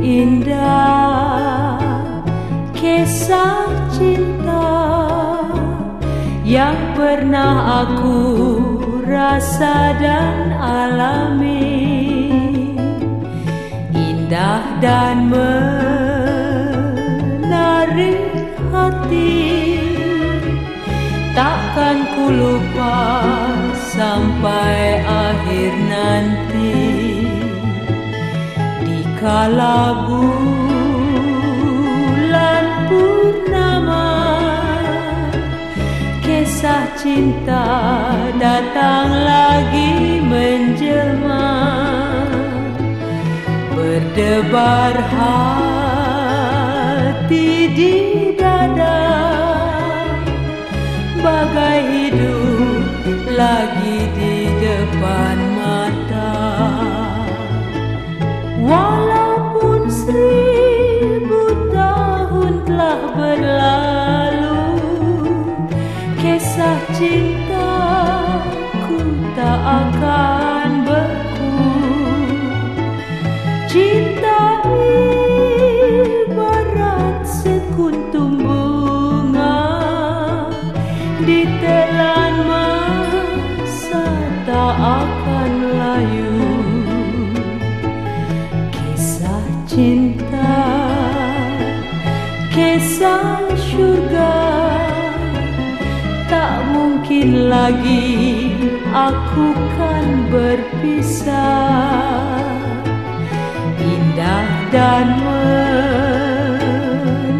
surga Kisah cinta Yang pernah aku rasa dan alami. Indah dan menarik hati Takkan ku lupa sampai akhir nanti Kala bulan purnama Kisah cinta datang lagi menjelma. Berdebar hati di dada Bagai hidup lagi cintaku tak akan beku Cinta ibarat sekuntum bunga Ditelan masa tak akan layu. Cinta Kisah syurga Tak mungkin lagi aku kan berpisah. Indah dan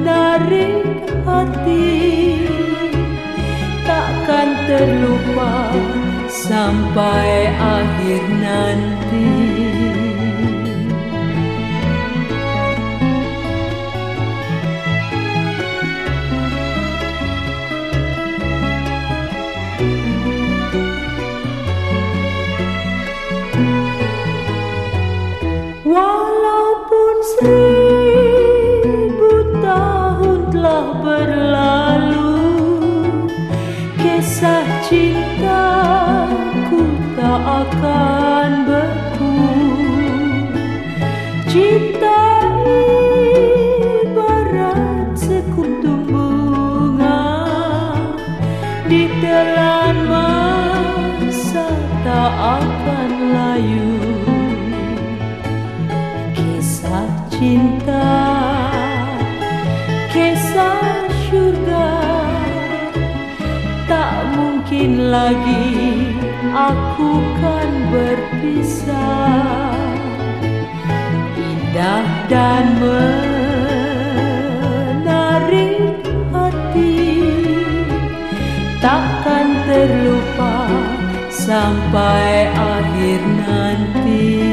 menarik hati Takkan terlupa sampai akhir nanti akan beku Cinta ibarat sekuntum bunga Ditelan masa tak akan layu. Cinta mungkin lagi aku kan berpisah. Indah dan menarik hati. Takkan terlupa sampai akhir nanti